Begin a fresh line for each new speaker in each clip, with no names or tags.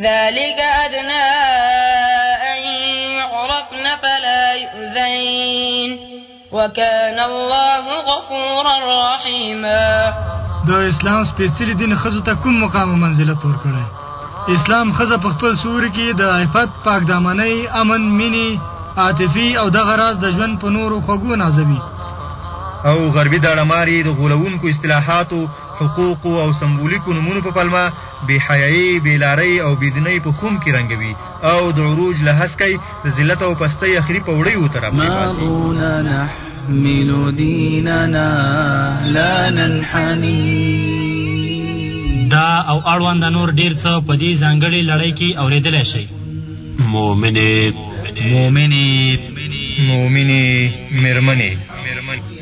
ذلك ادنى ان يعرفن فلا يؤذين وكان الله غفورا رحيما
د اسلام سپېڅلي دین خزو ته کوم مقام او منزلت ورکړی اسلام خزه په خپل سوري کې د عفت پاک دامنۍ امن مینی عاطفي او دغه راز د ژوند په نورو خوږو نازوي
او غربي داړماري د غولونکو اصطلاحاتو حقوقو او سمبولیکو نومونو په پلمه بې حیايۍ، بې لارۍ او بې دینۍ په خُم کې رنګوي او د عروج له هسکې، د ذلت او پستۍ اخري پوړۍ ورته راپرې باسي.
نحمل ديننا لا ننحني
دا او اړوند نور ډیر څه په دې ځانګړې لړۍ کې اورېدلی شئ
مؤمنې
مؤمنې
مؤمنې مېرمنې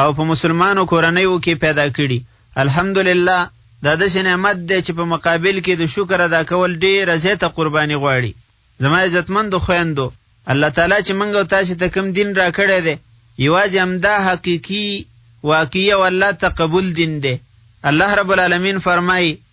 او په مسلمانو کورنیو کې پیدا کړي الحمدلله دا داسې نعمت دی چې په مقابل کې د شکر ادا کول ډېره زیاته قرباني غواړي زما عزتمندو خویندو الله تعالی چې موږ او تاسې ته کوم دین راکړی دی یوازې همدا حقیقي واقعي او الله ته قبول دین دی الله رب العالمین فرمایي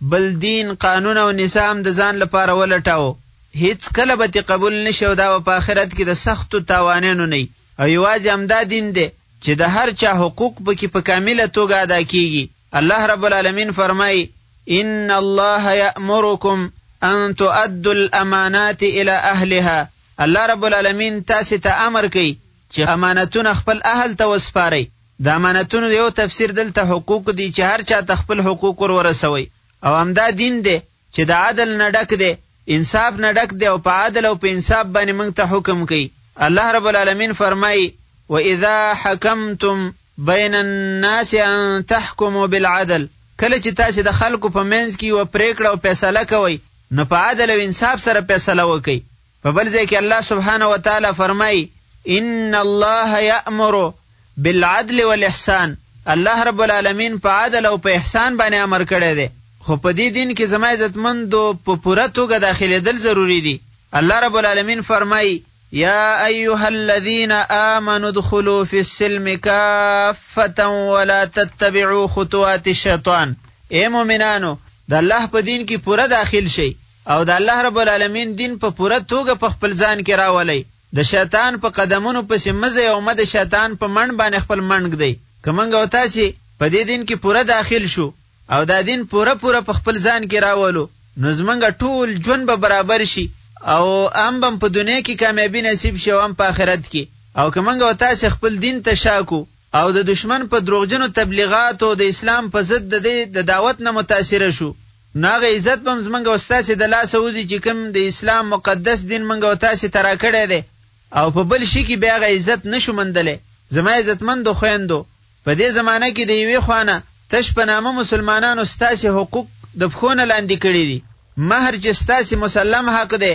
بل دین قانون او نظام د ځان لپاره ولټاو هیڅ کله به تی قبول نشي او دا به په آخرت کې د سختو تاوانینو نه او یوازې همدا دین دی چې د هر چا حقوق پکې په کامله توګه ادا کیږي الله رب العالمین فرمایي ان الله یامرکم ان تؤدوا الامانات الى اهلها الله رب العالمین تاسو ته امر کوي چې امانتونه خپل اهل ته وسپارئ د امانتونو یو تفسیر دلته حقوق دي چې هر چا ته خپل حقوق ور ورسوي او همدا دین دی چې د عدل نه ډک دی انصاف نه ډک دی او په عدل او په انصاف باندې موږ ته حکم کوي الله رب العالمین فرمایي واذا حکمتم بین الناس ان تحکموا بالعدل کله چې تاسو د خلکو په منځ کې یو پریکړه او فیصله کوئ نو په عدل او انصاف سره فیصله وکړئ په بل ځای کې الله سبحانه و تعالی فرمای ان الله یامر بالعدل والاحسان الله رب العالمین په عدل او په احسان باندې امر کړی دی خو په دې دین کې زما عزتمندو په پوره توګه داخلېدل ضروری دي الله رب العالمین فرمای یا ایها الذین آمنوا ادخلوا فی السلم کافتا ولا تتبعوا خطوات الشیطان اے مؤمنانو د الله په دین کې پوره داخل شئ او د الله رب العالمین دین په پوره توګه په خپل ځان کې راولئ د شیطان په قدمونو پسې مه ځئ او مه د شیطان په منډ باندې خپل منډ ږدئ که موږ او تاسې په دې دین کې پوره داخل شو او دا دین پوره پوره په خپل ځان کې راولو نو زمونږ ټول ژوند به برابر شي او هم به په دنیا کې کامیابي نصیب شي او هم په آخرت کې او که موږ او تاسې خپل دین ته شاکو او د دشمن په دروغجنو تبلیغاتو د اسلام په ضد د دعوت نه متاثره شو نو هغه عزت به هم زمونږ او ستاسې د لاسه وځي چې کوم د اسلام مقدس دین مونږ او تاسې ته راکړی دی او په بل شي کې بیا هغه عزت نه شو موندلی زما عزتمندو خویندو په دې زمانه کې د یوې خوا نه تش په نامه مسلمانانو ستاسې حقوق د پښو نه لاندې کړي دي مهر چې ستاسې مسلم حق دی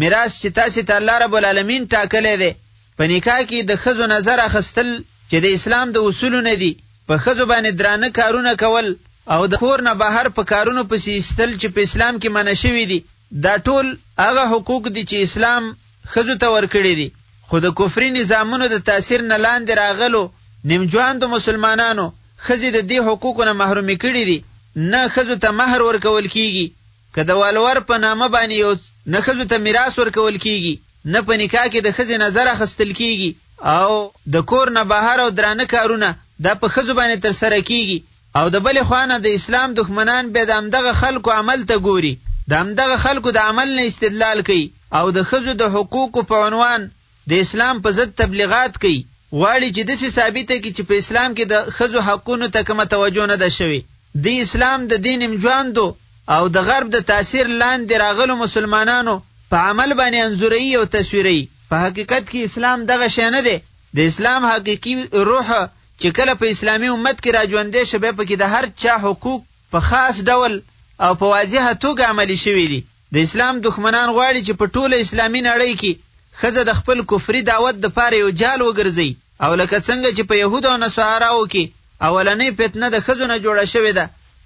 میراث چې تاسو ته الله رب العالمین ټاکلی دی په نکاح کې د ښځو نظر اخیستل چې د اسلام د اصولو نه دي په ښځو باندې درانه کارونه کول او د کور نه بهر په کارونو پسې ایستل چې په اسلام کې منع شوي دي دا ټول هغه حقوق دي چې اسلام ښځو ته ورکړي دي خو د کفري نظامونو د تاثیر نه لاندې راغلو نیمجواندو مسلمانانو ښځې د دې حقوقو نه محرومې کړي دي نه ښځو ته مهر ورکول کیږي که د ولور په نامه باندې یو نه ښځو ته میراث ورکول کیږي نه په نکاح کې د ښځې نظر اخیستل کیږي او د کور نه بهر او درانه کارونه دا په ښځو باندې ترسره کیږي او د بلې خوا نه د اسلام دښمنان بیا د همدغه خلکو عمل ته ګوري د همدغه خلکو د عمل نه استدلال کوي او د ښځو د حقوقو په عنوان د اسلام په ضد تبلیغات کوي، غواړي چې داسې ثابته کړي چې په اسلام کې د ښځو حقونو ته کومه توجه نه ده شوې. دوی اسلام د دې نیمژواندو او د غرب د تاثیر لاندې راغلو مسلمانانو په عمل باندې انځوروي او تصویروي. په حقیقت کې اسلام دغه شی نه دی. د اسلام حقیقي روح چې کله په اسلامي امت کې راژوندی شو، بیا پکې د هر چا حقوق په خاص ډول او په واضحه توګه عملي شوي دي. د اسلام دښمنان غواړي چې په ټوله اسلامي نړۍ کې ښځه د خپل کفري دعوت دپاره یو جال وګرځوي او لکه څنګه چې په یهودو او نصاراو کې اولنۍ فتنه د ښځو نه جوړه شوې ده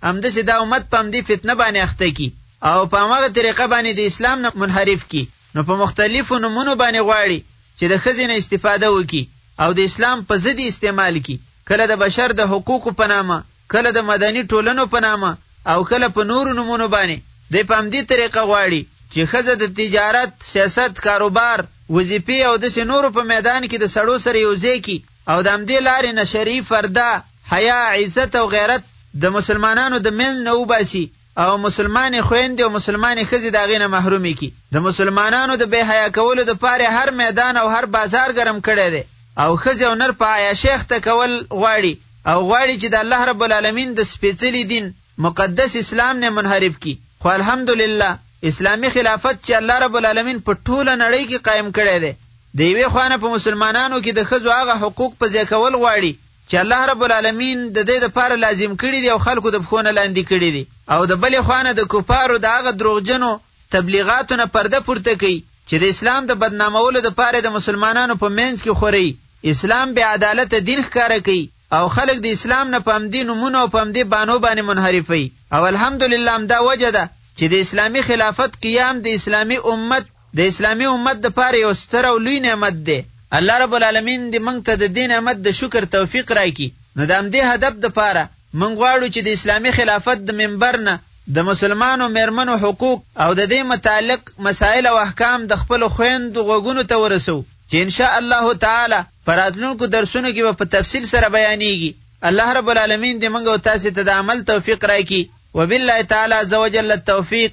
همداسې دا امت په همدې فتنه باندې اخته کړي او په هماغه طریقه باندې د اسلام نه منحرف کړي نو په مختلفو نومونو باندې غواړي چې د ښځې نه استفاده وکړي او د اسلام په ضد استعمال کړي کله د بشر د حقوقو په نامه کله د مدني ټولنو په نامه او کله په نورو نومونو باندې دی په همدې طریقه غواړي چې ښځه د تجارت، سیاست، کاروبار، وظیفې او داسې نورو په میدان کې د سړو سره یو ځای کړي او د همدې لارې نه شرعي فرده، حیا، عزت او غیرت د مسلمانانو د مینځ نه وباسي. او مسلمانې خويندې او مسلمانې ښځې د هغې نه محرومې کړي د مسلمانانو د بې حیا کولو د پاره هر میدان او هر بازار ګرم کړی دی او ښځې او نر په حیا شیخ ته کول غواړي او غواړي چې د الله رب العالمین د سپېڅلي دین مقدس اسلام نه منحرف کړي خو الحمدلله اسلامی خلافت چې الله رب العالمین په ټوله نړۍ کې قائم کړی دی د یوې خوانه په مسلمانانو کې د ښځو هغه حقوق په ځای کول غواړي چې الله رب العالمین د دې لپاره لازم کړی دی او خلکو د پښونه لاندې کړی دی او د بلې خوانه د کفارو د هغه دروغجنو تبلیغاتو نه پرده پورته کوي چې د اسلام د بدنامولو لپاره د مسلمانانو په منځ کې خوري اسلام به عدالت دین ښکاره کوي او خلک د اسلام نه پام دي نمونه او پام دي بانو باندې منحرفي او الحمدلله هم دا وجه ده چې د اسلامي خلافت قیام د اسلامي امت د اسلامي امت دپاره یو ستر او لوی نعمت دی. الله رب العالمین دې موږ ته د دې نعمت د شکر توفیق راکړي. نو د همدې هدف دپاره موږ غواړو چې د اسلامي خلافت د منبر نه د مسلمانو مېرمنو حقوق او د دې متعلق مسایل او احکام د خپلو خویندو غوږونو ته ورسوو چې ان شاء الله تعالی په راتلونکو درسونو کې به په تفصیل سره بیانېږي. الله رب العالمین دې موږ او تاسې ته د عمل توفیق راکړي. وبالله تعالی عز وجل
التوفیق.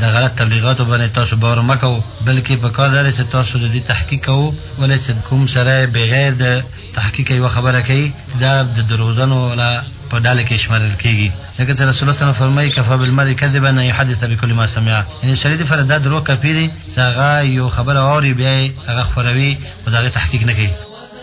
د غلط تبلیغاتو باندې تاسو باور مه کوو بلکې په کار دا دی چې تاسو د دوی تحقیق کوو ولې چې کوم سړی بغیر د تحقیق یوه خبره کوي دا د دروغجنو لا په ډله کې شمارل کیږي لکه چې رسول الله صلی فرمایي کفا بالمرء کذبا ان يحدث بكل ما سمع یعنی سړی د فردا درو کپیری چې هغه یو خبر اوري بیا هغه خوروي او دغه تحقیق نه کوي